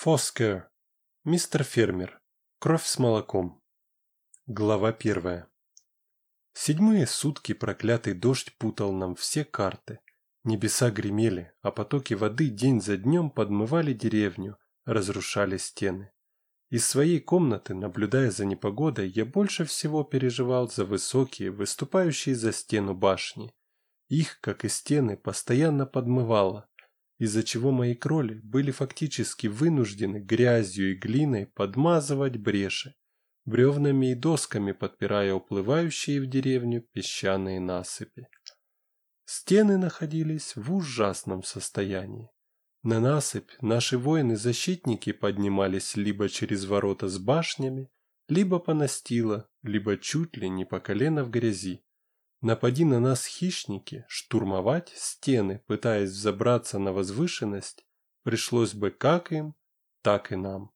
Фоскер. Мистер Фермер. Кровь с молоком. Глава первая. Седьмые сутки проклятый дождь путал нам все карты. Небеса гремели, а потоки воды день за днем подмывали деревню, разрушали стены. Из своей комнаты, наблюдая за непогодой, я больше всего переживал за высокие, выступающие за стену башни. Их, как и стены, постоянно подмывало, из-за чего мои кроли были фактически вынуждены грязью и глиной подмазывать бреши, бревнами и досками подпирая уплывающие в деревню песчаные насыпи. Стены находились в ужасном состоянии. На насыпь наши воины-защитники поднимались либо через ворота с башнями, либо по настила, либо чуть ли не по колено в грязи. Напади на нас хищники, штурмовать стены, пытаясь взобраться на возвышенность, пришлось бы как им, так и нам.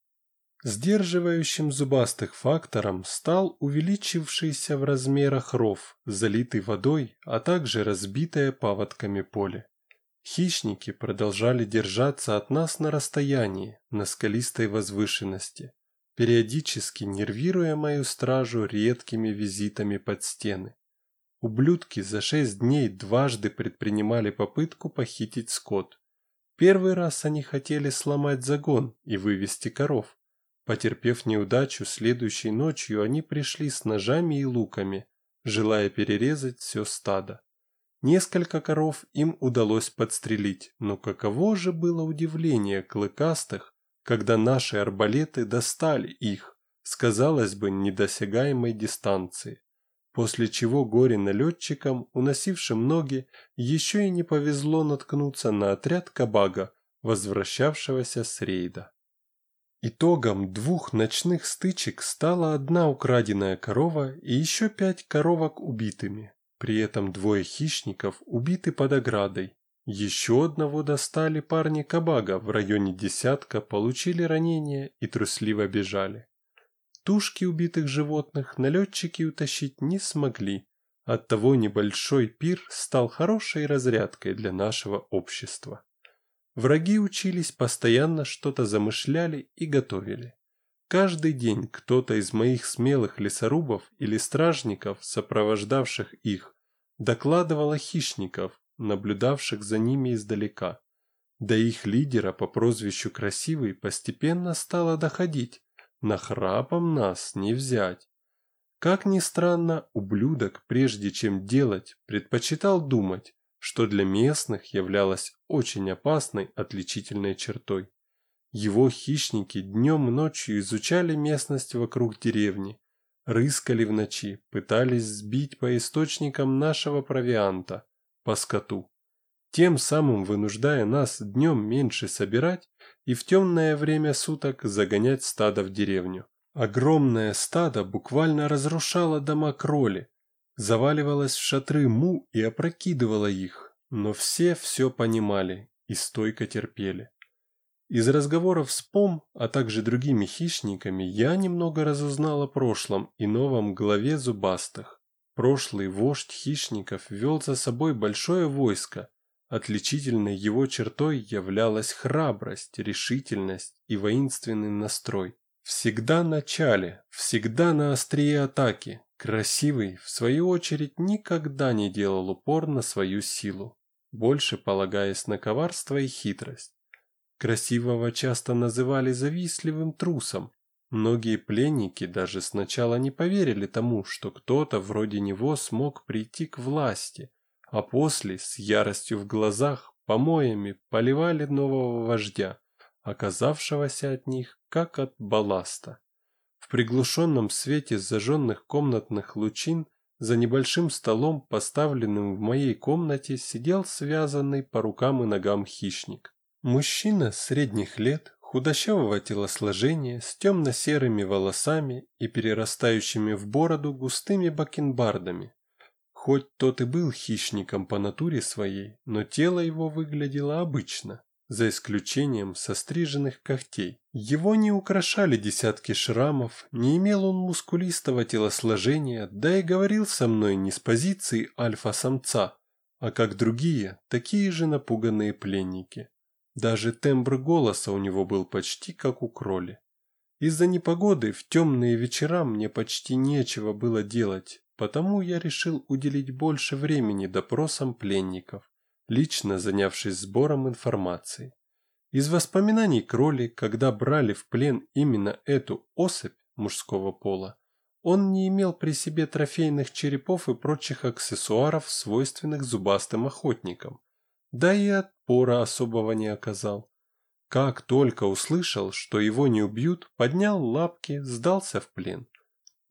Сдерживающим зубастых фактором стал увеличившийся в размерах ров, залитый водой, а также разбитое паводками поле. Хищники продолжали держаться от нас на расстоянии, на скалистой возвышенности, периодически нервируя мою стражу редкими визитами под стены. Ублюдки за шесть дней дважды предпринимали попытку похитить скот. Первый раз они хотели сломать загон и вывести коров. Потерпев неудачу, следующей ночью они пришли с ножами и луками, желая перерезать все стадо. Несколько коров им удалось подстрелить, но каково же было удивление клыкастых, когда наши арбалеты достали их с, казалось бы, недосягаемой дистанции после чего горе-налетчикам, уносившим ноги, еще и не повезло наткнуться на отряд Кабага, возвращавшегося с рейда. Итогом двух ночных стычек стала одна украденная корова и еще пять коровок убитыми. При этом двое хищников убиты под оградой. Еще одного достали парни Кабага в районе десятка, получили ранения и трусливо бежали. Тушки убитых животных налетчики утащить не смогли, оттого небольшой пир стал хорошей разрядкой для нашего общества. Враги учились постоянно что-то замышляли и готовили. Каждый день кто-то из моих смелых лесорубов или стражников, сопровождавших их, докладывал о хищников, наблюдавших за ними издалека. До их лидера по прозвищу Красивый постепенно стало доходить, Нахрапом нас не взять. Как ни странно, ублюдок, прежде чем делать, предпочитал думать, что для местных являлось очень опасной отличительной чертой. Его хищники днем и ночью изучали местность вокруг деревни, рыскали в ночи, пытались сбить по источникам нашего провианта, по скоту, тем самым вынуждая нас днем меньше собирать и в темное время суток загонять стадо в деревню. Огромное стадо буквально разрушало дома кроли, заваливалось в шатры му и опрокидывало их, но все все понимали и стойко терпели. Из разговоров с Пом, а также другими хищниками, я немного разузнал о прошлом и новом главе зубастых. Прошлый вождь хищников вел за собой большое войско, Отличительной его чертой являлась храбрость, решительность и воинственный настрой. Всегда на чале, всегда на острие атаки. Красивый, в свою очередь, никогда не делал упор на свою силу, больше полагаясь на коварство и хитрость. Красивого часто называли завистливым трусом. Многие пленники даже сначала не поверили тому, что кто-то вроде него смог прийти к власти – а после с яростью в глазах помоями поливали нового вождя, оказавшегося от них как от балласта. В приглушенном свете зажженных комнатных лучин за небольшим столом, поставленным в моей комнате, сидел связанный по рукам и ногам хищник. Мужчина средних лет, худощавого телосложения, с темно-серыми волосами и перерастающими в бороду густыми бакенбардами, Хоть тот и был хищником по натуре своей, но тело его выглядело обычно, за исключением состриженных когтей. Его не украшали десятки шрамов, не имел он мускулистого телосложения, да и говорил со мной не с позиции альфа-самца, а как другие, такие же напуганные пленники. Даже тембр голоса у него был почти как у кроли. Из-за непогоды в темные вечера мне почти нечего было делать, потому я решил уделить больше времени допросам пленников, лично занявшись сбором информации. Из воспоминаний Кроли, когда брали в плен именно эту особь мужского пола, он не имел при себе трофейных черепов и прочих аксессуаров, свойственных зубастым охотникам, да и отпора особого не оказал. Как только услышал, что его не убьют, поднял лапки, сдался в плен.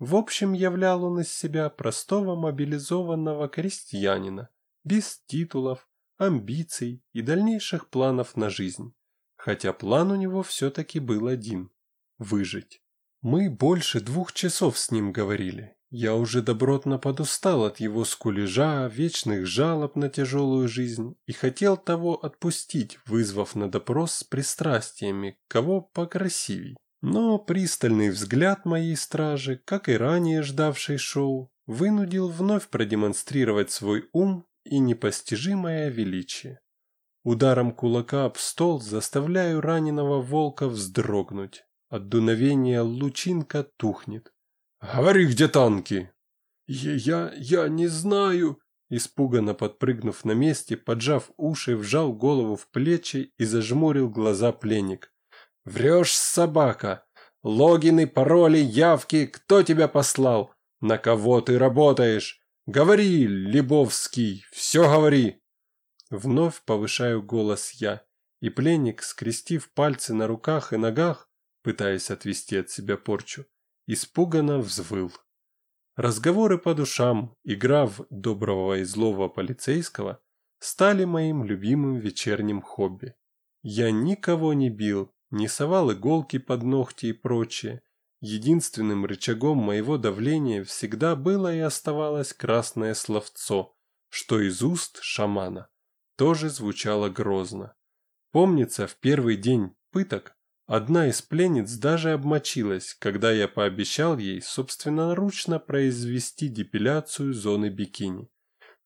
В общем, являл он из себя простого мобилизованного крестьянина, без титулов, амбиций и дальнейших планов на жизнь. Хотя план у него все-таки был один – выжить. Мы больше двух часов с ним говорили, я уже добротно подустал от его скулежа, вечных жалоб на тяжелую жизнь и хотел того отпустить, вызвав на допрос с пристрастиями, кого покрасивей. Но пристальный взгляд моей стражи, как и ранее ждавший шоу, вынудил вновь продемонстрировать свой ум и непостижимое величие. Ударом кулака об стол заставляю раненого волка вздрогнуть. От дуновения лучинка тухнет. «Говори, где танки?» «Я, я, не знаю», Испуганно подпрыгнув на месте, поджав уши, вжал голову в плечи и зажмурил глаза пленник. «Врешь, собака! Логины, пароли, явки, кто тебя послал? На кого ты работаешь? Говори, Лебовский, все говори!» Вновь повышаю голос я, и пленник, скрестив пальцы на руках и ногах, пытаясь отвести от себя порчу, испуганно взвыл. Разговоры по душам, игра в доброго и злого полицейского стали моим любимым вечерним хобби. Я никого не бил, не совал иголки под ногти и прочее. Единственным рычагом моего давления всегда было и оставалось красное словцо, что из уст шамана тоже звучало грозно. Помнится, в первый день пыток Одна из пленниц даже обмочилась, когда я пообещал ей собственноручно произвести депиляцию зоны бикини.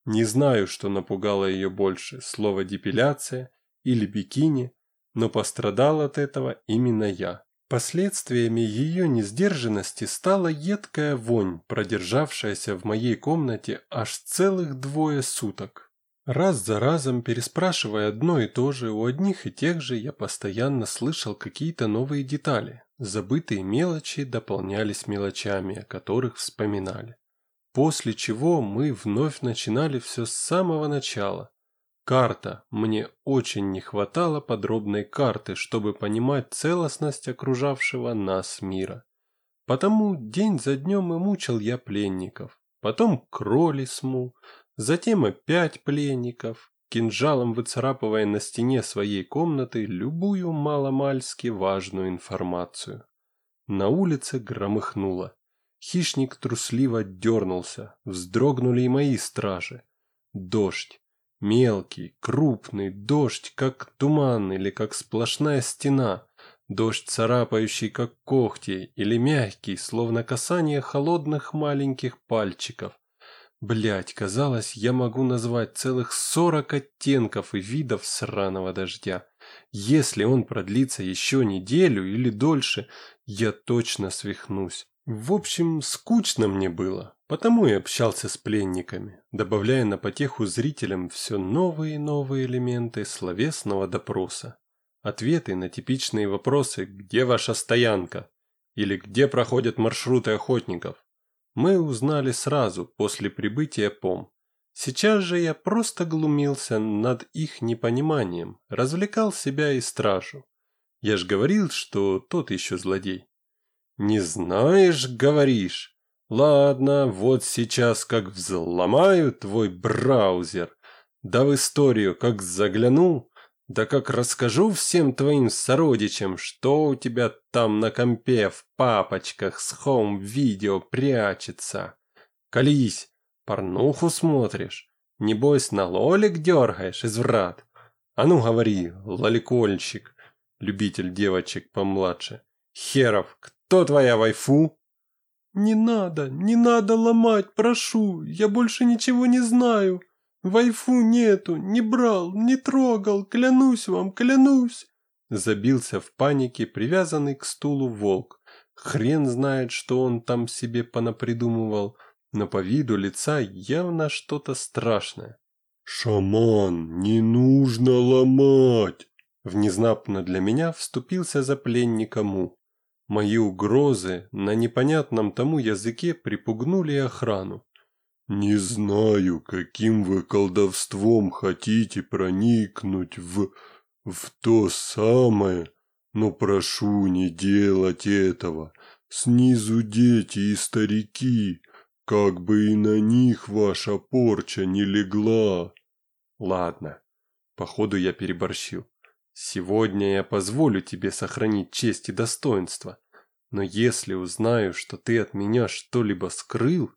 Не знаю, что напугало ее больше, слово «депиляция» или «бикини», но пострадал от этого именно я. Последствиями ее несдержанности стала едкая вонь, продержавшаяся в моей комнате аж целых двое суток. Раз за разом, переспрашивая одно и то же, у одних и тех же я постоянно слышал какие-то новые детали. Забытые мелочи дополнялись мелочами, о которых вспоминали. После чего мы вновь начинали все с самого начала. Карта. Мне очень не хватало подробной карты, чтобы понимать целостность окружавшего нас мира. Потому день за днем и мучил я пленников. Потом кроли сму, Затем опять пленников, кинжалом выцарапывая на стене своей комнаты любую маломальски важную информацию. На улице громыхнуло. Хищник трусливо дернулся, вздрогнули и мои стражи. Дождь. Мелкий, крупный дождь, как туман или как сплошная стена. Дождь, царапающий, как когти, или мягкий, словно касание холодных маленьких пальчиков. Блять, казалось, я могу назвать целых сорок оттенков и видов сраного дождя. Если он продлится еще неделю или дольше, я точно свихнусь. В общем, скучно мне было, потому и общался с пленниками, добавляя на потеху зрителям все новые и новые элементы словесного допроса. Ответы на типичные вопросы «Где ваша стоянка?» или «Где проходят маршруты охотников?» мы узнали сразу после прибытия ПОМ. Сейчас же я просто глумился над их непониманием, развлекал себя и стражу. Я ж говорил, что тот еще злодей. Не знаешь, говоришь. Ладно, вот сейчас как взломаю твой браузер, да в историю как загляну, да как расскажу всем твоим сородичам, что у тебя там на компе в папочках с home-видео прячется. Колись, порнуху смотришь, небось на лолик дергаешь, изврат. А ну говори, лоликольщик, любитель девочек помладше. Херов, кто твоя вайфу? Не надо, не надо ломать, прошу, я больше ничего не знаю. Вайфу нету, не брал, не трогал, клянусь вам, клянусь!» Забился в панике привязанный к стулу волк. Хрен знает, что он там себе понапридумывал, но по виду лица явно что-то страшное. «Шаман, не нужно ломать!» Внезапно для меня вступился за пленника Му. Мои угрозы на непонятном тому языке припугнули охрану. «Не знаю, каким вы колдовством хотите проникнуть в... в то самое, но прошу не делать этого. Снизу дети и старики, как бы и на них ваша порча не легла». «Ладно, походу я переборщил. Сегодня я позволю тебе сохранить честь и достоинство. Но если узнаю, что ты от меня что-либо скрыл,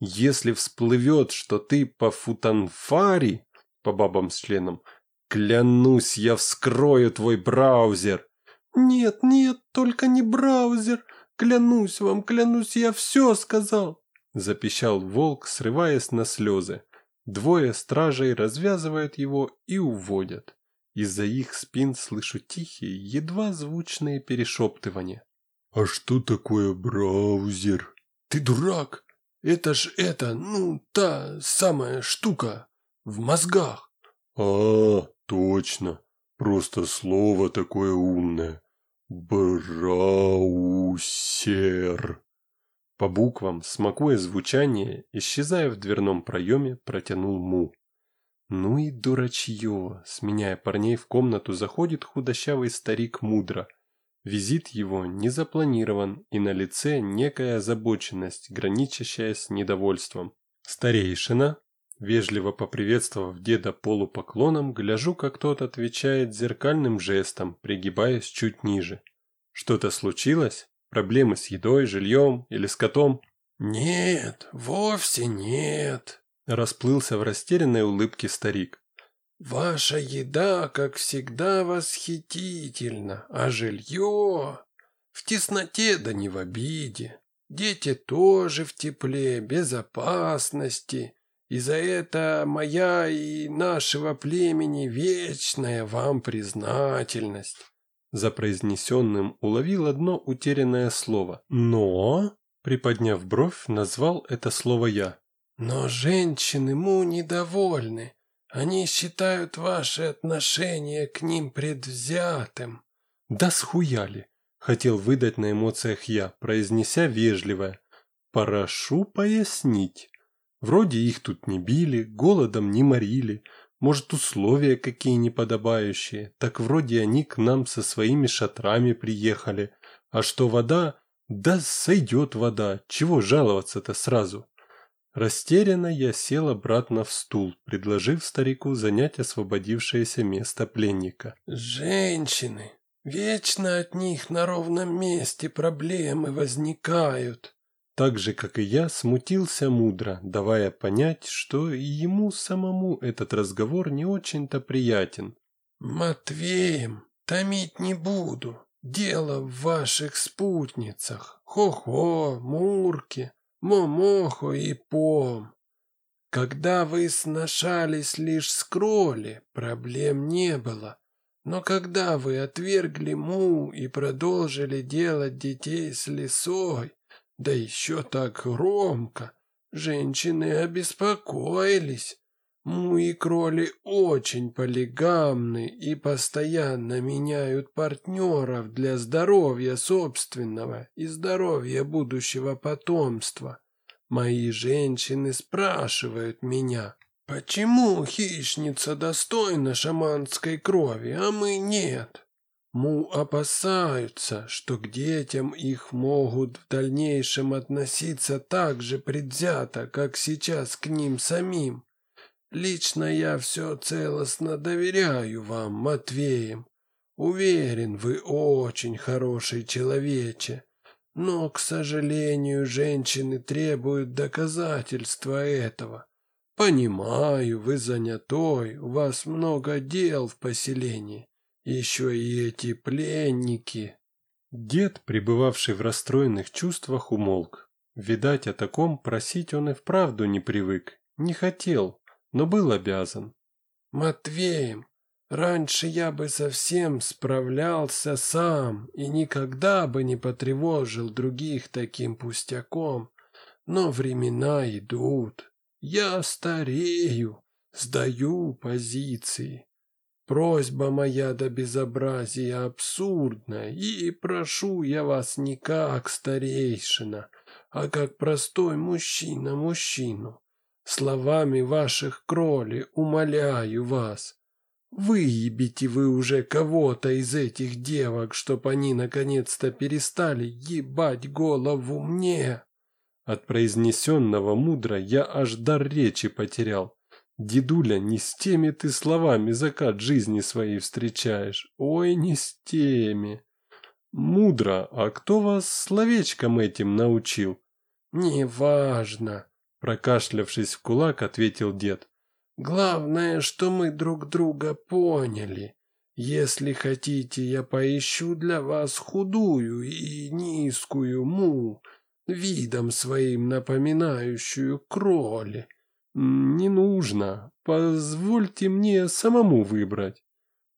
если всплывет, что ты по футанфари, по бабам с членом, клянусь, я вскрою твой браузер. Нет, нет, только не браузер. Клянусь вам, клянусь, я все сказал. Запищал волк, срываясь на слезы. Двое стражей развязывают его и уводят. Из-за их спин слышу тихие, едва звучные перешептывания. «А что такое браузер?» «Ты дурак! Это ж это, ну, та самая штука в мозгах!» «А, точно! Просто слово такое умное! Браусер!» По буквам, смакуя звучание, исчезая в дверном проеме, протянул Му. Ну и дурачье. Сменяя парней в комнату, заходит худощавый старик мудро. Визит его не запланирован, и на лице некая озабоченность, граничащая с недовольством. Старейшина, вежливо поприветствовав деда полупоклоном, гляжу, как тот отвечает зеркальным жестом, пригибаясь чуть ниже. Что-то случилось? Проблемы с едой, жильем или с котом? «Нет, вовсе нет», Расплылся в растерянной улыбке старик. «Ваша еда, как всегда, восхитительна, а жилье в тесноте да не в обиде. Дети тоже в тепле, безопасности, и за это моя и нашего племени вечная вам признательность». За произнесенным уловил одно утерянное слово. «Но...» Приподняв бровь, назвал это слово я. Но женщины му недовольны. Они считают ваши отношения к ним предвзятым. Да схуяли, хотел выдать на эмоциях я, произнеся вежливое. Прошу пояснить. Вроде их тут не били, голодом не морили, может условия какие неподобающие, так вроде они к нам со своими шатрами приехали. А что вода? Да сойдет вода, чего жаловаться-то сразу? Растерянно я сел обратно в стул, предложив старику занять освободившееся место пленника. «Женщины! Вечно от них на ровном месте проблемы возникают!» Так же, как и я, смутился мудро, давая понять, что и ему самому этот разговор не очень-то приятен. «Матвеем томить не буду. Дело в ваших спутницах. Хо-хо, Мурке, Момохо и Пом. Когда вы сношались лишь с Кроли, проблем не было. Но когда вы отвергли Му и продолжили делать детей с лисой, да еще так громко, женщины обеспокоились. Муи кроли очень полигамны и постоянно меняют партнеров для здоровья собственного и здоровья будущего потомства. Мои женщины спрашивают меня, почему хищница достойна шаманской крови, а мы нет? Му опасаются, что к детям их могут в дальнейшем относиться так же предвзято, как сейчас к ним самим. Лично я все целостно доверяю вам, Матвеем. Уверен, вы очень хороший человече. Но, к сожалению, женщины требуют доказательства этого. Понимаю, вы занятой, у вас много дел в поселении. Еще и эти пленники. Дед, пребывавший в расстроенных чувствах, умолк. Видать, о таком просить он и вправду не привык, не хотел, но был обязан. «Матвеем, раньше я бы совсем справлялся сам и никогда бы не потревожил других таким пустяком, но времена идут, я старею, сдаю позиции. Просьба моя до безобразия абсурдна, и прошу я вас не как старейшина, а как простой мужчина мужчину. Словами ваших кроли умоляю вас. Выебите вы уже кого-то из этих девок, чтоб они наконец-то перестали ебать голову мне. От произнесенного мудро я аж дар речи потерял. Дедуля, не с теми ты словами закат жизни своей встречаешь. Ой, не с теми. Мудро, а кто вас словечком этим научил? Неважно, прокашлявшись в кулак, ответил дед. Главное, что мы друг друга поняли. Если хотите, я поищу для вас худую и низкую му, видом своим напоминающую кроли. «Не нужно. Позвольте мне самому выбрать».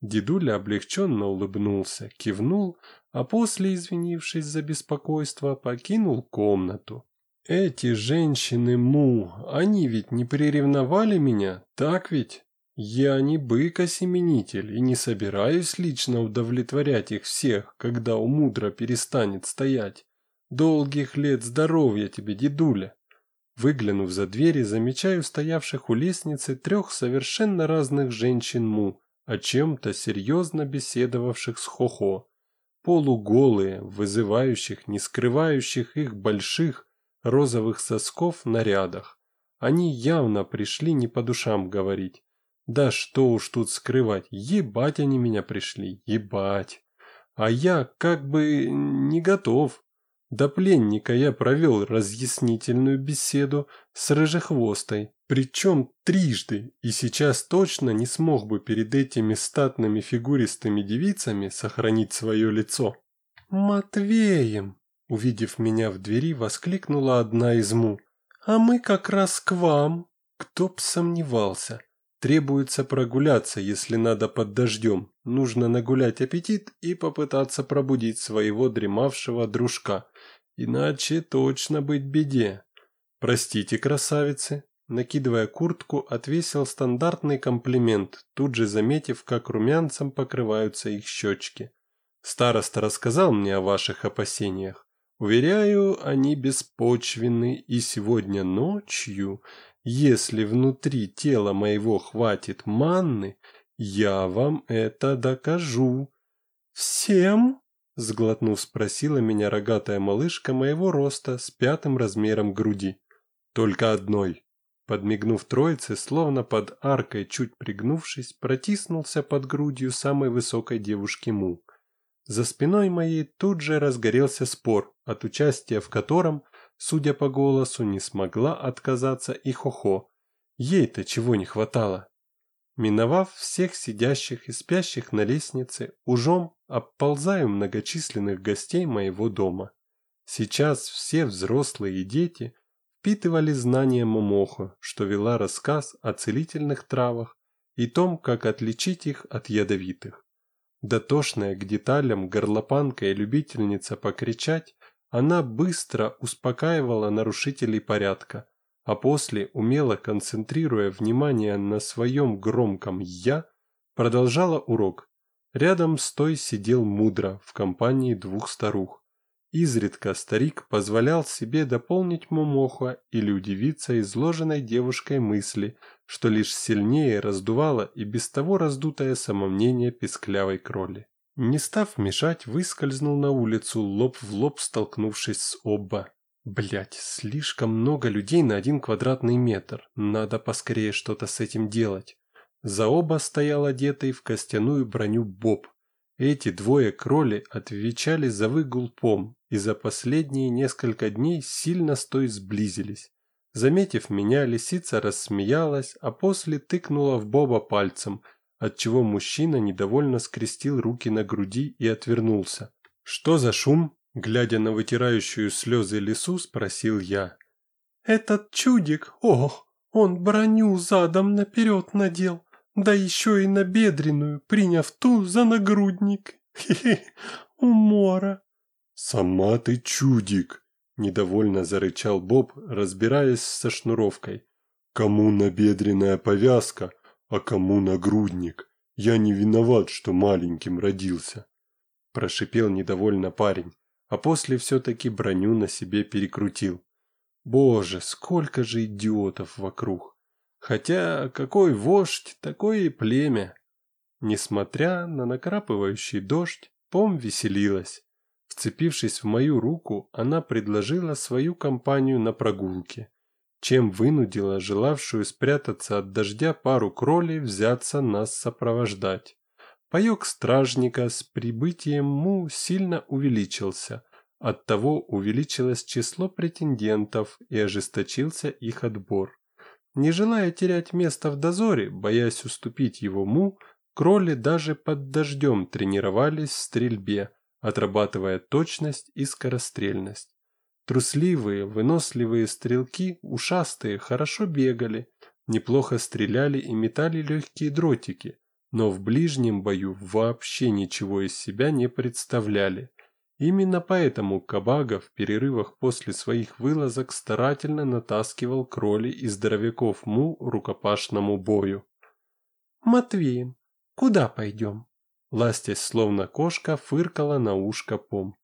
Дедуля облегченно улыбнулся, кивнул, а после, извинившись за беспокойство, покинул комнату. «Эти женщины Му, они ведь не приревновали меня, так ведь? Я не бык-осеменитель и не собираюсь лично удовлетворять их всех, когда у мудра перестанет стоять. Долгих лет здоровья тебе, дедуля!» Выглянув за двери, замечаю стоявших у лестницы трех совершенно разных женщин Му, о чем-то серьезно беседовавших с Хохо. Полуголые, вызывающих, не скрывающих их больших розовых сосков нарядах. Они явно пришли не по душам говорить. Да что уж тут скрывать, ебать они меня пришли, ебать. А я как бы не готов. До пленника я провел разъяснительную беседу с рыжехвостой, причем трижды, и сейчас точно не смог бы перед этими статными фигуристыми девицами сохранить свое лицо. «Матвеем!» – увидев меня в двери, воскликнула одна из му. «А мы как раз к вам!» Кто б сомневался. Требуется прогуляться, если надо под дождем. Нужно нагулять аппетит и попытаться пробудить своего дремавшего дружка. Иначе точно быть беде. Простите, красавицы. Накидывая куртку, отвесил стандартный комплимент, тут же заметив, как румянцем покрываются их щечки. Староста рассказал мне о ваших опасениях. Уверяю, они беспочвенны, и сегодня ночью если внутри тела моего хватит манны, я вам это докажу. Всем? Сглотнув, спросила меня рогатая малышка моего роста с пятым размером груди. Только одной. Подмигнув троице, словно под аркой, чуть пригнувшись, протиснулся под грудью самой высокой девушки Му. За спиной моей тут же разгорелся спор, от участия в котором судя по голосу, не смогла отказаться и Хохо. Ей-то чего не хватало. Миновав всех сидящих и спящих на лестнице, ужом обползаю многочисленных гостей моего дома. Сейчас все взрослые и дети впитывали знания Момохо, что вела рассказ о целительных травах и том, как отличить их от ядовитых. Дотошная к деталям горлопанка и любительница покричать она быстро успокаивала нарушителей порядка, а после, умело концентрируя внимание на своем громком «я», продолжала урок. Рядом с той сидел мудро в компании двух старух. Изредка старик позволял себе дополнить Момоха или удивиться изложенной девушкой мысли, что лишь сильнее раздувало и без того раздутое самомнение песклявой кроли. Не став мешать, выскользнул на улицу, лоб в лоб столкнувшись с оба. Блять, слишком много людей на один квадратный метр. Надо поскорее что-то с этим делать. За оба стоял одетый в костяную броню Боб. Эти двое кроли отвечали за выгул пом, и за последние несколько дней сильно с той сблизились. Заметив меня, лисица рассмеялась, а после тыкнула в Боба пальцем – отчего мужчина недовольно скрестил руки на груди и отвернулся. «Что за шум?» – глядя на вытирающую слезы лису, спросил я. «Этот чудик, ох, Он броню задом наперед надел, да еще и на бедренную, приняв ту за нагрудник. Хе-хе, умора. Сама ты чудик, недовольно зарычал Боб, разбираясь со шнуровкой. Кому набедренная повязка, а кому нагрудник? Я не виноват, что маленьким родился. Прошипел недовольно парень, а после все-таки броню на себе перекрутил. Боже, сколько же идиотов вокруг. Хотя какой вождь, такое и племя. Несмотря на накрапывающий дождь, Пом веселилась. Вцепившись в мою руку, она предложила свою компанию на прогулке, чем вынудила желавшую спрятаться от дождя пару кролей взяться нас сопровождать. Паек стражника с прибытием Му сильно увеличился, оттого увеличилось число претендентов и ожесточился их отбор. Не желая терять место в дозоре, боясь уступить его Му, кроли даже под дождем тренировались в стрельбе, отрабатывая точность и скорострельность. Трусливые, выносливые стрелки, ушастые, хорошо бегали, неплохо стреляли и метали легкие дротики, но в ближнем бою вообще ничего из себя не представляли. Именно поэтому Кабага в перерывах после своих вылазок старательно натаскивал кроли и здоровяков Му рукопашному бою. «Матвеем, куда пойдем?» Ластясь словно кошка, фыркала на ушко Пом.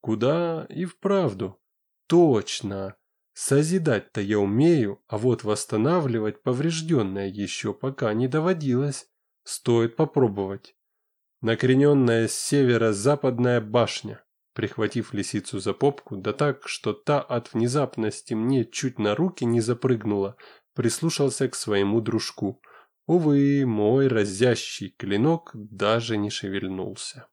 «Куда и вправду?» «Точно! Созидать-то я умею, а вот восстанавливать поврежденное еще пока не доводилось. Стоит попробовать. Накрененная с севера западная башня прихватив лисицу за попку, да так, что та от внезапности мне чуть на руки не запрыгнула, прислушался к своему дружку. Увы, мой разящий клинок даже не шевельнулся.